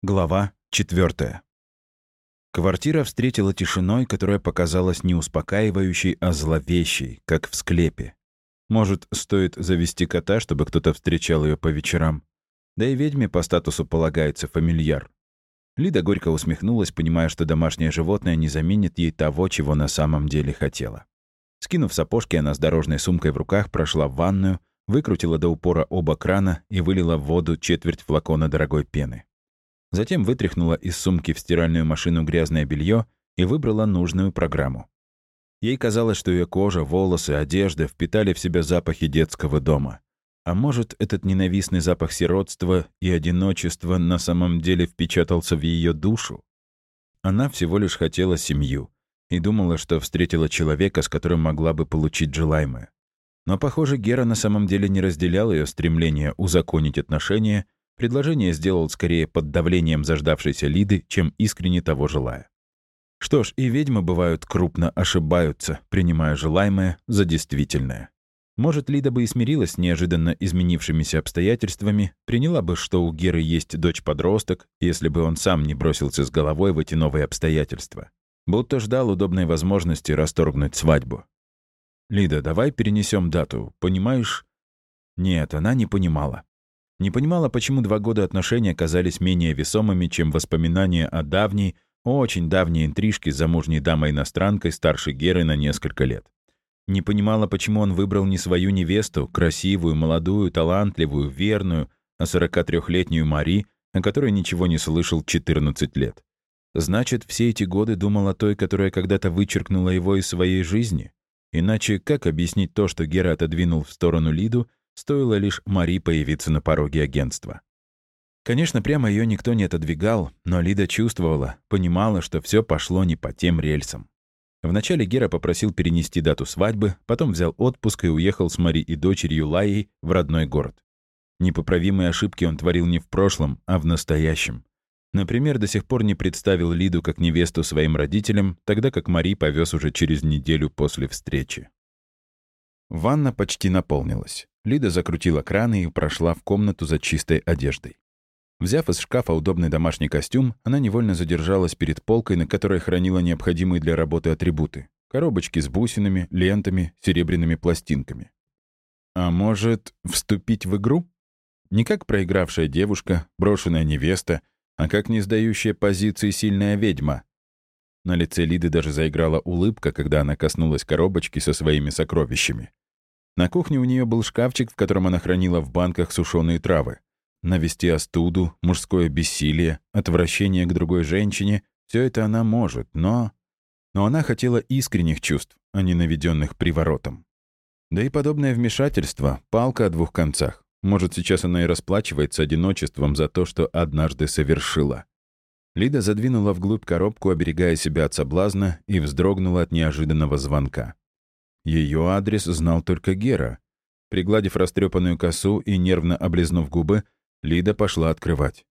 Глава 4. Квартира встретила тишиной, которая показалась не успокаивающей, а зловещей, как в склепе. Может, стоит завести кота, чтобы кто-то встречал ее по вечерам? Да и ведьме по статусу полагается фамильяр. Лида горько усмехнулась, понимая, что домашнее животное не заменит ей того, чего на самом деле хотела. Скинув сапожки, она с дорожной сумкой в руках прошла в ванную, выкрутила до упора оба крана и вылила в воду четверть флакона дорогой пены. Затем вытряхнула из сумки в стиральную машину грязное белье и выбрала нужную программу. Ей казалось, что ее кожа, волосы, одежда впитали в себя запахи детского дома. А может, этот ненавистный запах сиротства и одиночества на самом деле впечатался в ее душу? Она всего лишь хотела семью и думала, что встретила человека, с которым могла бы получить желаемое. Но, похоже, Гера на самом деле не разделял ее стремление узаконить отношения Предложение сделал скорее под давлением заждавшейся Лиды, чем искренне того желая. Что ж, и ведьмы бывают крупно ошибаются, принимая желаемое за действительное. Может, Лида бы и смирилась с неожиданно изменившимися обстоятельствами, приняла бы, что у Геры есть дочь-подросток, если бы он сам не бросился с головой в эти новые обстоятельства. Будто ждал удобной возможности расторгнуть свадьбу. «Лида, давай перенесем дату, понимаешь?» Нет, она не понимала. Не понимала, почему два года отношений оказались менее весомыми, чем воспоминания о давней, очень давней интрижке с замужней дамой-иностранкой старше Геры на несколько лет. Не понимала, почему он выбрал не свою невесту, красивую, молодую, талантливую, верную, а 43-летнюю Мари, о которой ничего не слышал 14 лет. Значит, все эти годы думал о той, которая когда-то вычеркнула его из своей жизни? Иначе как объяснить то, что Гера отодвинул в сторону Лиду, Стоило лишь Мари появиться на пороге агентства. Конечно, прямо ее никто не отодвигал, но Лида чувствовала, понимала, что все пошло не по тем рельсам. Вначале Гера попросил перенести дату свадьбы, потом взял отпуск и уехал с Мари и дочерью Лаей в родной город. Непоправимые ошибки он творил не в прошлом, а в настоящем. Например, до сих пор не представил Лиду как невесту своим родителям, тогда как Мари повез уже через неделю после встречи. Ванна почти наполнилась. Лида закрутила краны и прошла в комнату за чистой одеждой. Взяв из шкафа удобный домашний костюм, она невольно задержалась перед полкой, на которой хранила необходимые для работы атрибуты. Коробочки с бусинами, лентами, серебряными пластинками. А может, вступить в игру? Не как проигравшая девушка, брошенная невеста, а как не сдающая позиции сильная ведьма. На лице Лиды даже заиграла улыбка, когда она коснулась коробочки со своими сокровищами. На кухне у нее был шкафчик, в котором она хранила в банках сушеные травы. Навести остуду, мужское бессилие, отвращение к другой женщине — все это она может, но... Но она хотела искренних чувств, а не наведенных приворотом. Да и подобное вмешательство — палка о двух концах. Может, сейчас она и расплачивается одиночеством за то, что однажды совершила. Лида задвинула вглубь коробку, оберегая себя от соблазна, и вздрогнула от неожиданного звонка. Ее адрес знал только Гера. Пригладив растрепанную косу и нервно облизнув губы, Лида пошла открывать.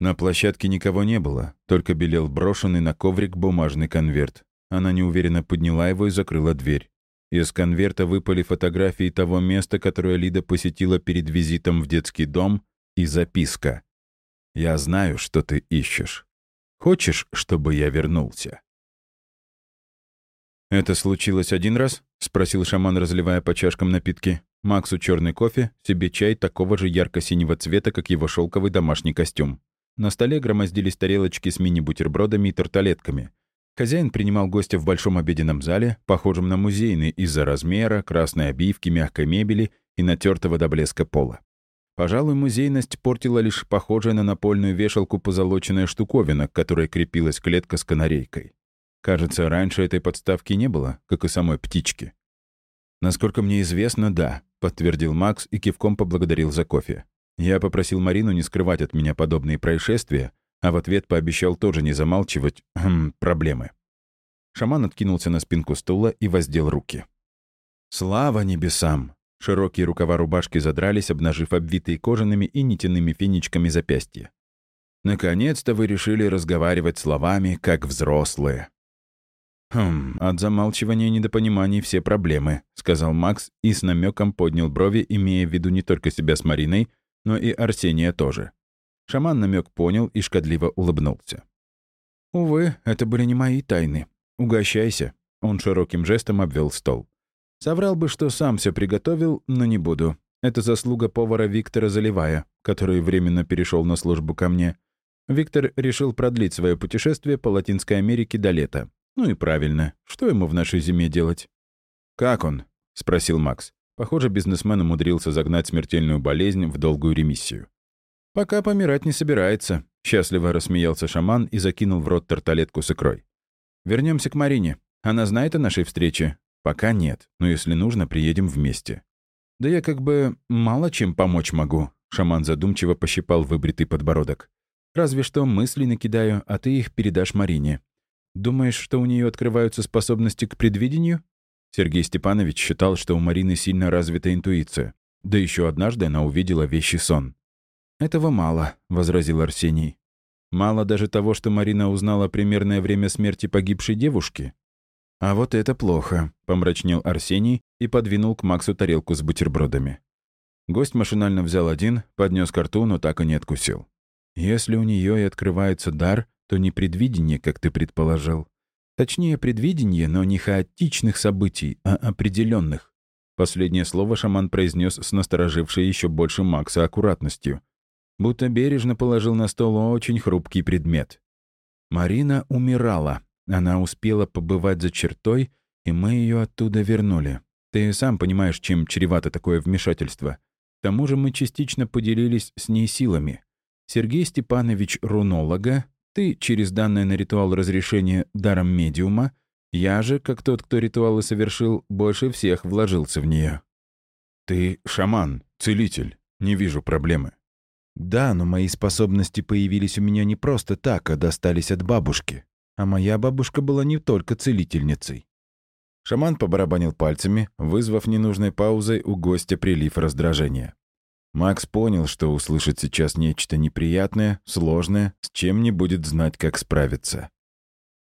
На площадке никого не было, только белел брошенный на коврик бумажный конверт. Она неуверенно подняла его и закрыла дверь. Из конверта выпали фотографии того места, которое Лида посетила перед визитом в детский дом, и записка. «Я знаю, что ты ищешь. Хочешь, чтобы я вернулся?» «Это случилось один раз?» — спросил шаман, разливая по чашкам напитки. Максу черный кофе, себе чай такого же ярко-синего цвета, как его шелковый домашний костюм. На столе громоздились тарелочки с мини-бутербродами и тарталетками. Хозяин принимал гостя в большом обеденном зале, похожем на музейный из-за размера, красной обивки, мягкой мебели и натертого до блеска пола. Пожалуй, музейность портила лишь похожая на напольную вешалку позолоченная штуковина, к которой крепилась клетка с канарейкой. Кажется, раньше этой подставки не было, как и самой птички. «Насколько мне известно, да», — подтвердил Макс и кивком поблагодарил за кофе. Я попросил Марину не скрывать от меня подобные происшествия, а в ответ пообещал тоже не замалчивать хм, проблемы. Шаман откинулся на спинку стула и воздел руки. «Слава небесам!» Широкие рукава рубашки задрались, обнажив обвитые кожаными и нитяными финичками запястья. «Наконец-то вы решили разговаривать словами, как взрослые». «Хм, от замалчивания и недопониманий все проблемы», — сказал Макс и с намеком поднял брови, имея в виду не только себя с Мариной, но и Арсения тоже. Шаман намек понял и шкодливо улыбнулся. «Увы, это были не мои тайны. Угощайся». Он широким жестом обвел стол. Соврал бы, что сам все приготовил, но не буду. Это заслуга повара Виктора Заливая, который временно перешел на службу ко мне. Виктор решил продлить свое путешествие по Латинской Америке до лета. Ну и правильно. Что ему в нашей зиме делать? «Как он?» — спросил Макс. Похоже, бизнесмен умудрился загнать смертельную болезнь в долгую ремиссию. «Пока помирать не собирается», — счастливо рассмеялся шаман и закинул в рот тарталетку с икрой. Вернемся к Марине. Она знает о нашей встрече?» «Пока нет, но если нужно, приедем вместе». «Да я как бы мало чем помочь могу», — шаман задумчиво пощипал выбритый подбородок. «Разве что мысли накидаю, а ты их передашь Марине. Думаешь, что у нее открываются способности к предвидению?» Сергей Степанович считал, что у Марины сильно развита интуиция. Да еще однажды она увидела вещи сон. «Этого мало», — возразил Арсений. «Мало даже того, что Марина узнала примерное время смерти погибшей девушки?» «А вот это плохо», — помрачнел Арсений и подвинул к Максу тарелку с бутербродами. Гость машинально взял один, поднес к рту, но так и не откусил. «Если у нее и открывается дар, то не предвидение, как ты предположил. Точнее, предвидение, но не хаотичных событий, а определенных. Последнее слово шаман произнес с насторожившей еще больше Макса аккуратностью будто бережно положил на стол очень хрупкий предмет. Марина умирала. Она успела побывать за чертой, и мы ее оттуда вернули. Ты сам понимаешь, чем чревато такое вмешательство. К тому же мы частично поделились с ней силами. Сергей Степанович — рунолога, ты через данное на ритуал разрешение даром медиума, я же, как тот, кто ритуалы совершил, больше всех вложился в нее. Ты шаман, целитель, не вижу проблемы. Да, но мои способности появились у меня не просто так, а достались от бабушки. А моя бабушка была не только целительницей. Шаман побарабанил пальцами, вызвав ненужной паузой у гостя прилив раздражения. Макс понял, что услышит сейчас нечто неприятное, сложное, с чем не будет знать, как справиться.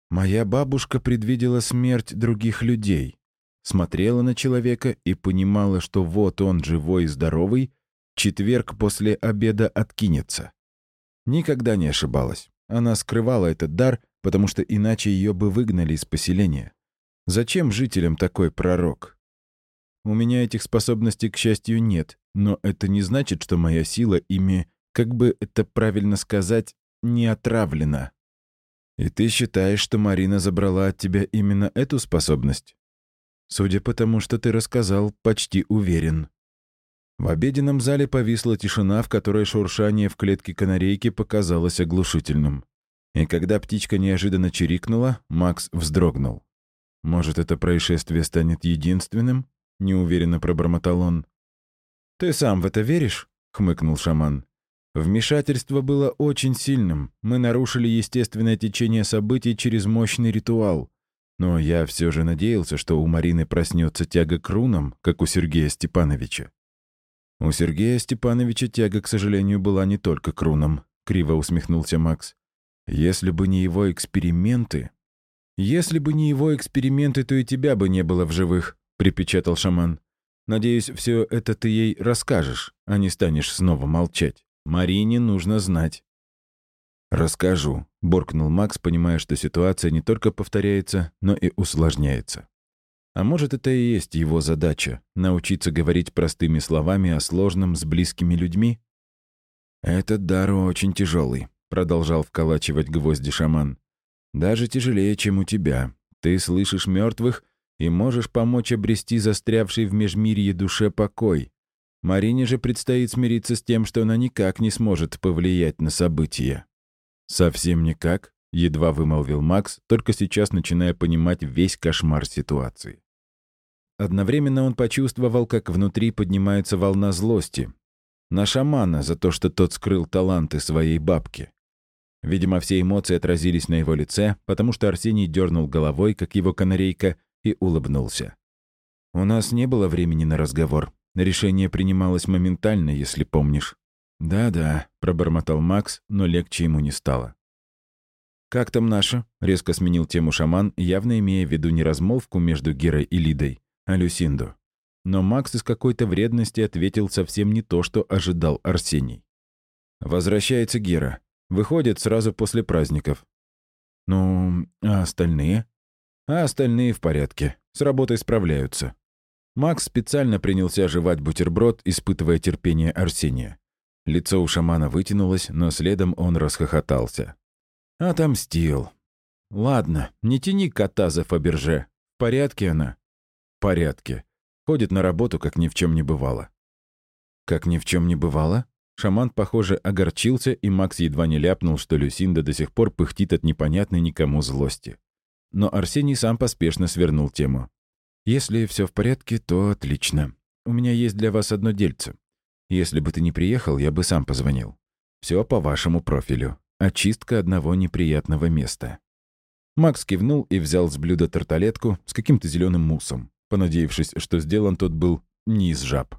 Моя бабушка предвидела смерть других людей, смотрела на человека и понимала, что вот он живой и здоровый, четверг после обеда откинется. Никогда не ошибалась. Она скрывала этот дар, потому что иначе ее бы выгнали из поселения. Зачем жителям такой пророк? У меня этих способностей, к счастью, нет, но это не значит, что моя сила ими, как бы это правильно сказать, не отравлена. И ты считаешь, что Марина забрала от тебя именно эту способность? Судя по тому, что ты рассказал, почти уверен. В обеденном зале повисла тишина, в которой шуршание в клетке канарейки показалось оглушительным. И когда птичка неожиданно чирикнула, Макс вздрогнул. «Может, это происшествие станет единственным?» — неуверенно пробормотал он. «Ты сам в это веришь?» — хмыкнул шаман. «Вмешательство было очень сильным. Мы нарушили естественное течение событий через мощный ритуал. Но я все же надеялся, что у Марины проснется тяга к рунам, как у Сергея Степановича. У Сергея Степановича тяга, к сожалению, была не только к рунам, криво усмехнулся Макс. Если бы не его эксперименты... Если бы не его эксперименты, то и тебя бы не было в живых, припечатал шаман. Надеюсь, все это ты ей расскажешь, а не станешь снова молчать. Марине нужно знать. «Расскажу», — буркнул Макс, понимая, что ситуация не только повторяется, но и усложняется. А может, это и есть его задача — научиться говорить простыми словами о сложном с близкими людьми? «Этот дар очень тяжелый», — продолжал вколачивать гвозди шаман. «Даже тяжелее, чем у тебя. Ты слышишь мертвых и можешь помочь обрести застрявший в межмирье душе покой. Марине же предстоит смириться с тем, что она никак не сможет повлиять на события». «Совсем никак», — едва вымолвил Макс, только сейчас начиная понимать весь кошмар ситуации. Одновременно он почувствовал, как внутри поднимается волна злости. На шамана за то, что тот скрыл таланты своей бабки. Видимо, все эмоции отразились на его лице, потому что Арсений дернул головой, как его канарейка, и улыбнулся. «У нас не было времени на разговор. Решение принималось моментально, если помнишь». «Да-да», — пробормотал Макс, но легче ему не стало. «Как там наша?» — резко сменил тему шаман, явно имея в виду не размолвку между Герой и Лидой, а Люсинду. Но Макс из какой-то вредности ответил совсем не то, что ожидал Арсений. Возвращается Гера. Выходит сразу после праздников. Ну, а остальные? А остальные в порядке. С работой справляются. Макс специально принялся жевать бутерброд, испытывая терпение Арсения. Лицо у шамана вытянулось, но следом он расхохотался. «Отомстил. Ладно, не тяни кота за Фаберже. В порядке она?» «В порядке. Ходит на работу, как ни в чем не бывало». «Как ни в чем не бывало?» Шаман, похоже, огорчился, и Макс едва не ляпнул, что Люсинда до сих пор пыхтит от непонятной никому злости. Но Арсений сам поспешно свернул тему. «Если все в порядке, то отлично. У меня есть для вас одно дельце. Если бы ты не приехал, я бы сам позвонил. Все по вашему профилю. Очистка одного неприятного места». Макс кивнул и взял с блюда тарталетку с каким-то зеленым муссом, понадеявшись, что сделан тот был не из жаб.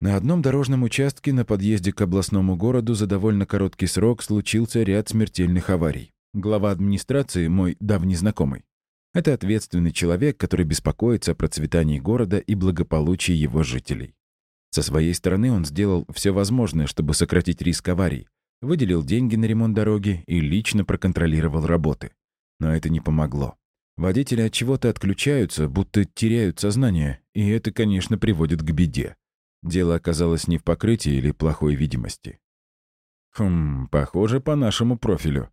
На одном дорожном участке на подъезде к областному городу за довольно короткий срок случился ряд смертельных аварий. Глава администрации — мой давний знакомый. Это ответственный человек, который беспокоится о процветании города и благополучии его жителей. Со своей стороны он сделал все возможное, чтобы сократить риск аварий, выделил деньги на ремонт дороги и лично проконтролировал работы. Но это не помогло. Водители от чего-то отключаются, будто теряют сознание, и это, конечно, приводит к беде. Дело оказалось не в покрытии или плохой видимости. Хм, похоже, по нашему профилю.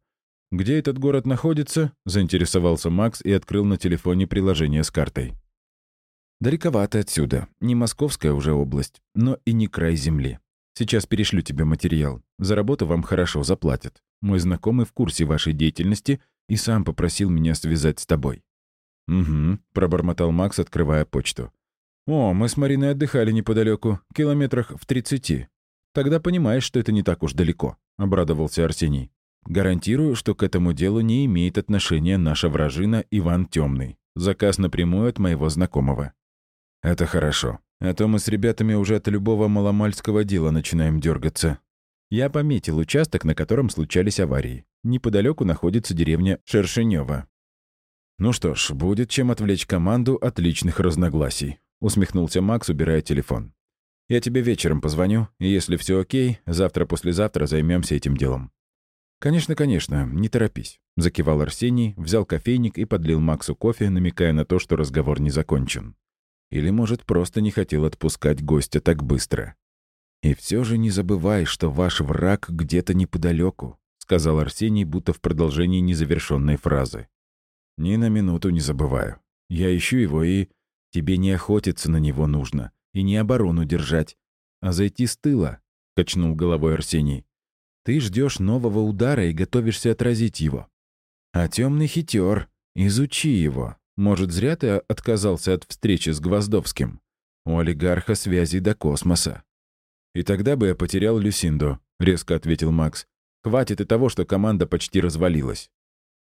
«Где этот город находится?» — заинтересовался Макс и открыл на телефоне приложение с картой. «Далековато отсюда. Не московская уже область, но и не край земли. Сейчас перешлю тебе материал. За работу вам хорошо заплатят. Мой знакомый в курсе вашей деятельности и сам попросил меня связать с тобой». «Угу», — пробормотал Макс, открывая почту. «О, мы с Мариной отдыхали неподалеку, километрах в тридцати. Тогда понимаешь, что это не так уж далеко», — обрадовался Арсений. Гарантирую, что к этому делу не имеет отношения наша вражина Иван Темный. Заказ напрямую от моего знакомого. Это хорошо. А то мы с ребятами уже от любого маломальского дела начинаем дергаться. Я пометил участок, на котором случались аварии. Неподалеку находится деревня Шершенева. Ну что ж, будет чем отвлечь команду от личных разногласий. Усмехнулся Макс, убирая телефон. Я тебе вечером позвоню, и если все окей, завтра-послезавтра займемся этим делом. «Конечно, конечно, не торопись», — закивал Арсений, взял кофейник и подлил Максу кофе, намекая на то, что разговор не закончен. Или, может, просто не хотел отпускать гостя так быстро. «И все же не забывай, что ваш враг где-то неподалеку», — сказал Арсений, будто в продолжении незавершенной фразы. «Ни на минуту не забываю. Я ищу его, и тебе не охотиться на него нужно, и не оборону держать, а зайти с тыла», — качнул головой Арсений. Ты ждешь нового удара и готовишься отразить его. А темный хитер. Изучи его. Может, зря ты отказался от встречи с Гвоздовским? У олигарха связи до космоса. И тогда бы я потерял Люсинду, резко ответил Макс. Хватит и того, что команда почти развалилась.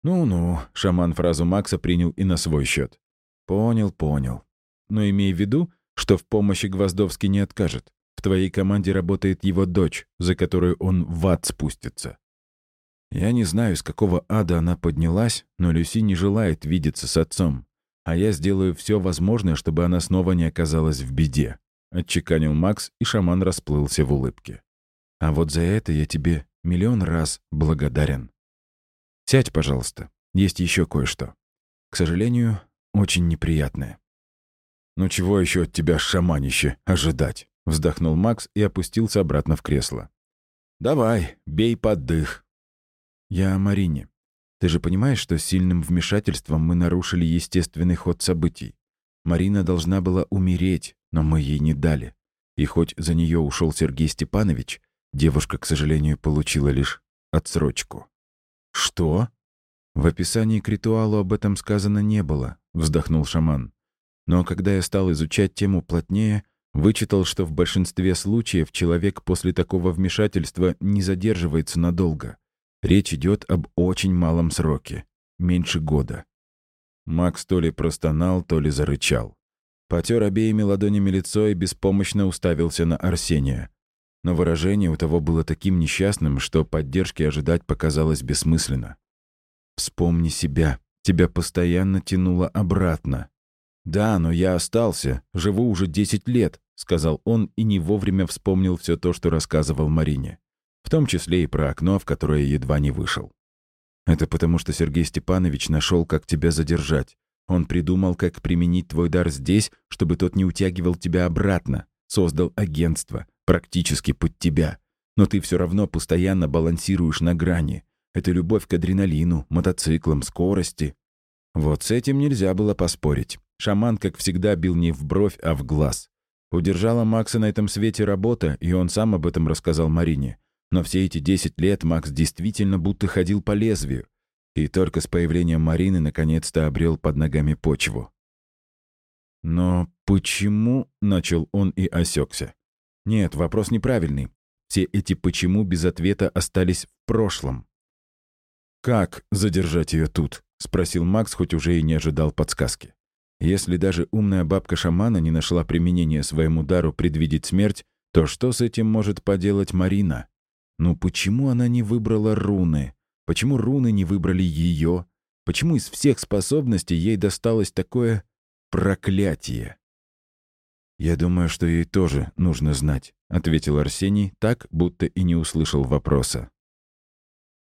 Ну-ну, шаман фразу Макса принял и на свой счет. Понял, понял. Но имей в виду, что в помощи Гвоздовский не откажет. В твоей команде работает его дочь, за которую он в ад спустится. Я не знаю, с какого ада она поднялась, но Люси не желает видеться с отцом. А я сделаю все возможное, чтобы она снова не оказалась в беде», — отчеканил Макс, и шаман расплылся в улыбке. «А вот за это я тебе миллион раз благодарен. Сядь, пожалуйста, есть еще кое-что. К сожалению, очень неприятное». «Ну чего еще от тебя, шаманище, ожидать?» Вздохнул Макс и опустился обратно в кресло. «Давай, бей под дых». «Я о Марине. Ты же понимаешь, что сильным вмешательством мы нарушили естественный ход событий. Марина должна была умереть, но мы ей не дали. И хоть за нее ушел Сергей Степанович, девушка, к сожалению, получила лишь отсрочку». «Что?» «В описании к ритуалу об этом сказано не было», — вздохнул шаман. «Но когда я стал изучать тему плотнее, Вычитал, что в большинстве случаев человек после такого вмешательства не задерживается надолго. Речь идет об очень малом сроке. Меньше года. Макс то ли простонал, то ли зарычал. Потер обеими ладонями лицо и беспомощно уставился на Арсения. Но выражение у того было таким несчастным, что поддержки ожидать показалось бессмысленно. «Вспомни себя. Тебя постоянно тянуло обратно. Да, но я остался. Живу уже 10 лет. — сказал он и не вовремя вспомнил все то, что рассказывал Марине. В том числе и про окно, в которое едва не вышел. Это потому, что Сергей Степанович нашел, как тебя задержать. Он придумал, как применить твой дар здесь, чтобы тот не утягивал тебя обратно. Создал агентство, практически под тебя. Но ты все равно постоянно балансируешь на грани. Это любовь к адреналину, мотоциклам, скорости. Вот с этим нельзя было поспорить. Шаман, как всегда, бил не в бровь, а в глаз. Удержала Макса на этом свете работа, и он сам об этом рассказал Марине. Но все эти 10 лет Макс действительно будто ходил по лезвию. И только с появлением Марины наконец-то обрел под ногами почву. «Но почему?» — начал он и осекся. «Нет, вопрос неправильный. Все эти «почему» без ответа остались в прошлом. «Как задержать ее тут?» — спросил Макс, хоть уже и не ожидал подсказки. Если даже умная бабка-шамана не нашла применения своему дару предвидеть смерть, то что с этим может поделать Марина? Ну почему она не выбрала руны? Почему руны не выбрали ее? Почему из всех способностей ей досталось такое проклятие? «Я думаю, что ей тоже нужно знать», — ответил Арсений так, будто и не услышал вопроса.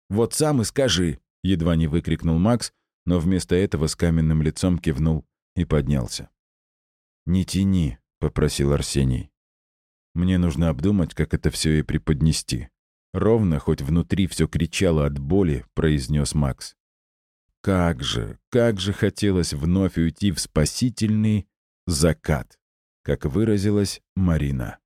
«Вот сам и скажи!» — едва не выкрикнул Макс, но вместо этого с каменным лицом кивнул и поднялся. «Не тяни», — попросил Арсений. «Мне нужно обдумать, как это все и преподнести». Ровно, хоть внутри все кричало от боли, произнес Макс. Как же, как же хотелось вновь уйти в спасительный закат, как выразилась Марина.